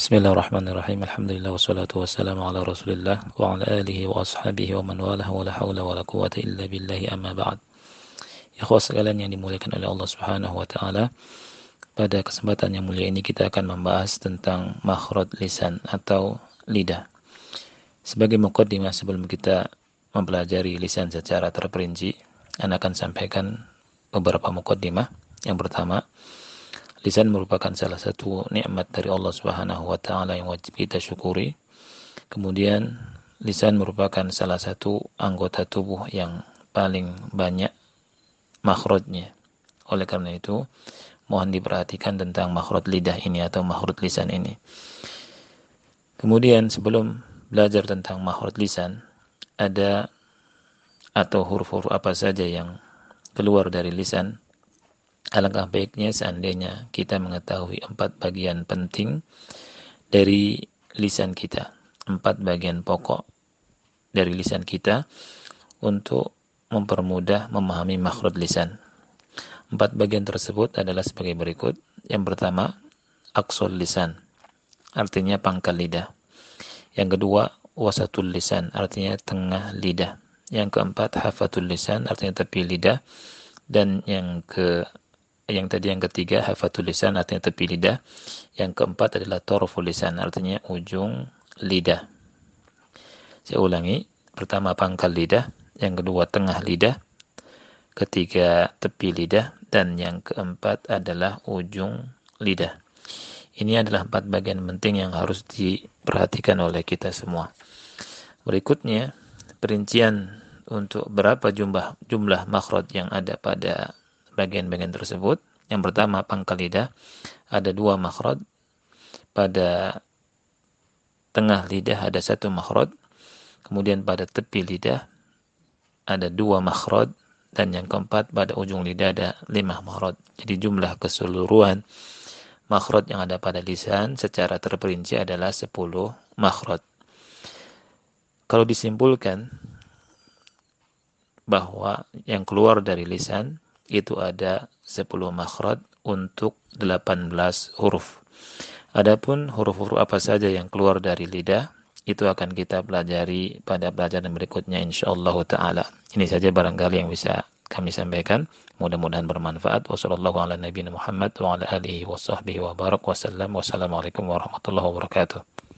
Bismillahirrahmanirrahim. Alhamdulillah wassalatu wassalamu ala Rasulillah wa ala alihi wa ashabihi wa man walah wa la haula wa la quwata illa billahi amma ba'd. Ikhwas sekalian yang dimuliakan oleh Allah Subhanahu wa taala. Pada kesempatan yang mulia ini kita akan membahas tentang makhraj lisan atau lidah. Sebagai mukaddimah sebelum kita mempelajari lisan secara terperinci, Anda akan sampaikan beberapa mukaddimah. Yang pertama, Lisan merupakan salah satu nikmat dari Allah Subhanahu wa taala yang wajib kita syukuri. Kemudian lisan merupakan salah satu anggota tubuh yang paling banyak makhrajnya. Oleh karena itu, mohon diperhatikan tentang makhraj lidah ini atau makhraj lisan ini. Kemudian sebelum belajar tentang makhraj lisan, ada atau huruf-huruf apa saja yang keluar dari lisan Alangkah baiknya seandainya kita mengetahui empat bagian penting dari lisan kita, empat bagian pokok dari lisan kita untuk mempermudah memahami makhraj lisan. Empat bagian tersebut adalah sebagai berikut. Yang pertama, aksul lisan, artinya pangkal lidah. Yang kedua, wasatul lisan, artinya tengah lidah. Yang keempat, hafatul lisan, artinya tepi lidah. Dan yang ke yang tadi yang ketiga hafatul lisan artinya tepi lidah. Yang keempat adalah torful lisan artinya ujung lidah. Saya ulangi, pertama pangkal lidah, yang kedua tengah lidah, ketiga tepi lidah, dan yang keempat adalah ujung lidah. Ini adalah empat bagian penting yang harus diperhatikan oleh kita semua. Berikutnya, perincian untuk berapa jumlah jumlah makhraj yang ada pada bagian-bagian tersebut. Yang pertama pangkal lidah ada dua makhraj. Pada tengah lidah ada satu makhraj. Kemudian pada tepi lidah ada dua makhraj dan yang keempat pada ujung lidah ada lima makhraj. Jadi jumlah keseluruhan makhraj yang ada pada lisan secara terperinci adalah sepuluh makhraj. Kalau disimpulkan bahwa yang keluar dari lisan itu ada 10 makhraj untuk 18 huruf. Adapun huruf-huruf apa saja yang keluar dari lidah itu akan kita pelajari pada pelajaran berikutnya insyaallah taala. Ini saja barangkali yang bisa kami sampaikan. Mudah-mudahan bermanfaat. Wassalamualaikum warahmatullahi wabarakatuh.